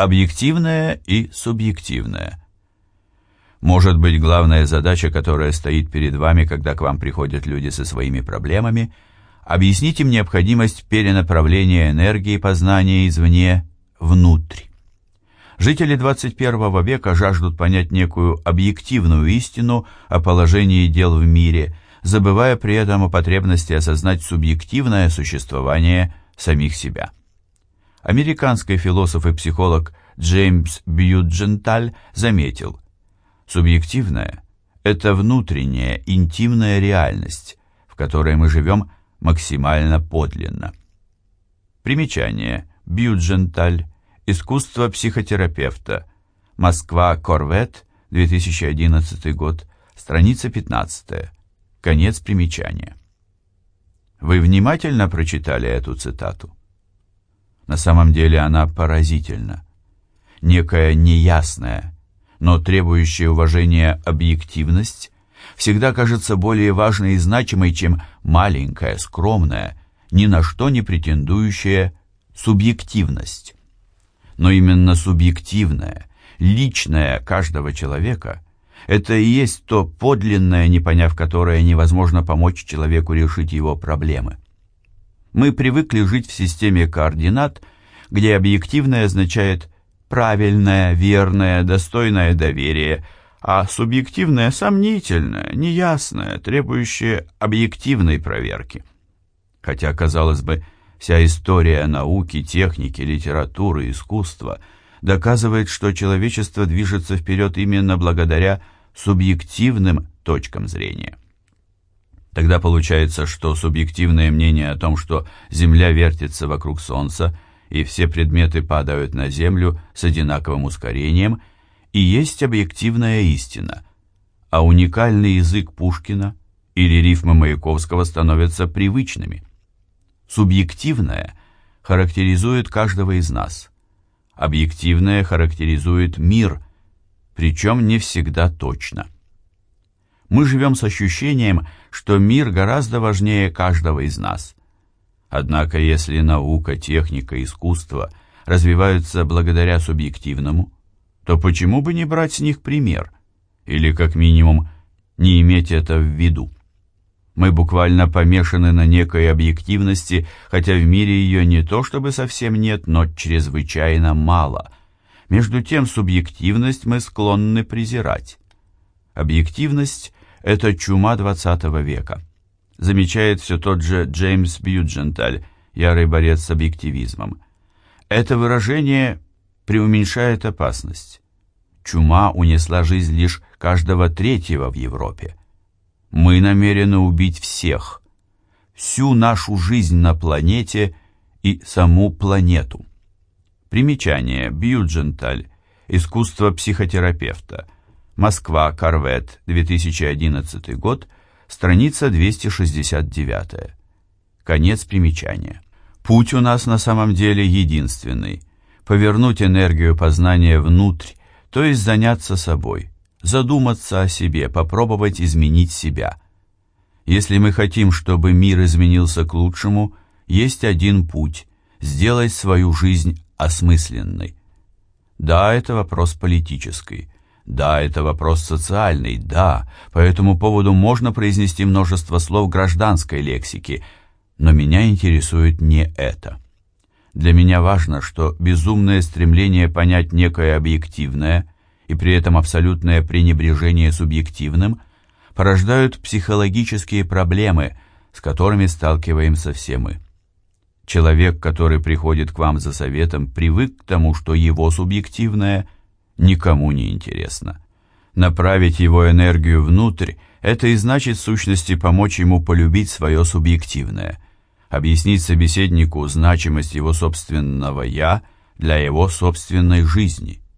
Объективное и субъективное. Может быть, главная задача, которая стоит перед вами, когда к вам приходят люди со своими проблемами, объяснить им необходимость перенаправления энергии познания извне внутрь. Жители 21 века жаждут понять некую объективную истину о положении дел в мире, забывая при этом о потребности осознать субъективное существование самих себя. Американский философ и психолог Джеймс Бьюдженталь заметил, субъективное – это внутренняя, интимная реальность, в которой мы живем максимально подлинно. Примечание. Бьюдженталь. Искусство психотерапевта. Москва. Корвет. 2011 год. Страница 15. Конец примечания. Вы внимательно прочитали эту цитату? На самом деле она поразительна. Некая неясная, но требующая уважения объективность всегда кажется более важной и значимой, чем маленькая, скромная, ни на что не претендующая субъективность. Но именно субъективная, личная каждого человека – это и есть то подлинное, не поняв которое невозможно помочь человеку решить его проблемы. Мы привыкли жить в системе координат, где объективное означает правильное, верное, достойное доверия, а субъективное – сомнительное, неясное, требующее объективной проверки. Хотя, казалось бы, вся история науки, техники, литературы, искусства доказывает, что человечество движется вперед именно благодаря субъективным точкам зрения. Тогда получается, что субъективное мнение о том, что Земля вертится вокруг Солнца и все предметы падают на Землю с одинаковым ускорением, и есть объективная истина, а уникальный язык Пушкина или рифмы Маяковского становятся привычными. Субъективное характеризует каждого из нас, объективное характеризует мир, причем не всегда точно. Мы живем с ощущением, что мир гораздо важнее каждого из нас. Однако, если наука, техника, искусство развиваются благодаря субъективному, то почему бы не брать с них пример? Или, как минимум, не иметь это в виду? Мы буквально помешаны на некой объективности, хотя в мире ее не то чтобы совсем нет, но чрезвычайно мало. Между тем, субъективность мы склонны презирать. Объективность это чума XX века. Замечает все тот же Джеймс Бьюдженталь, ярый борец с объективизмом. Это выражение преуменьшает опасность. Чума унесла жизнь лишь каждого третьего в Европе. Мы намерены убить всех, всю нашу жизнь на планете и саму планету. Примечание. Бьюдженталь. Искусство психотерапевта. Москва, Корвет, 2011 год, страница 269. Конец примечания. Путь у нас на самом деле единственный. Повернуть энергию познания внутрь, то есть заняться собой, задуматься о себе, попробовать изменить себя. Если мы хотим, чтобы мир изменился к лучшему, есть один путь – сделать свою жизнь осмысленной. Да, это вопрос политический – да, это вопрос социальный, да, по этому поводу можно произнести множество слов гражданской лексики, но меня интересует не это. Для меня важно, что безумное стремление понять некое объективное и при этом абсолютное пренебрежение субъективным порождают психологические проблемы, с которыми сталкиваемся все мы. Человек, который приходит к вам за советом, привык к тому, что его субъективное – никому не интересно. Направить его энергию внутрь – это и значит в сущности помочь ему полюбить свое субъективное, объяснить собеседнику значимость его собственного «я» для его собственной жизни –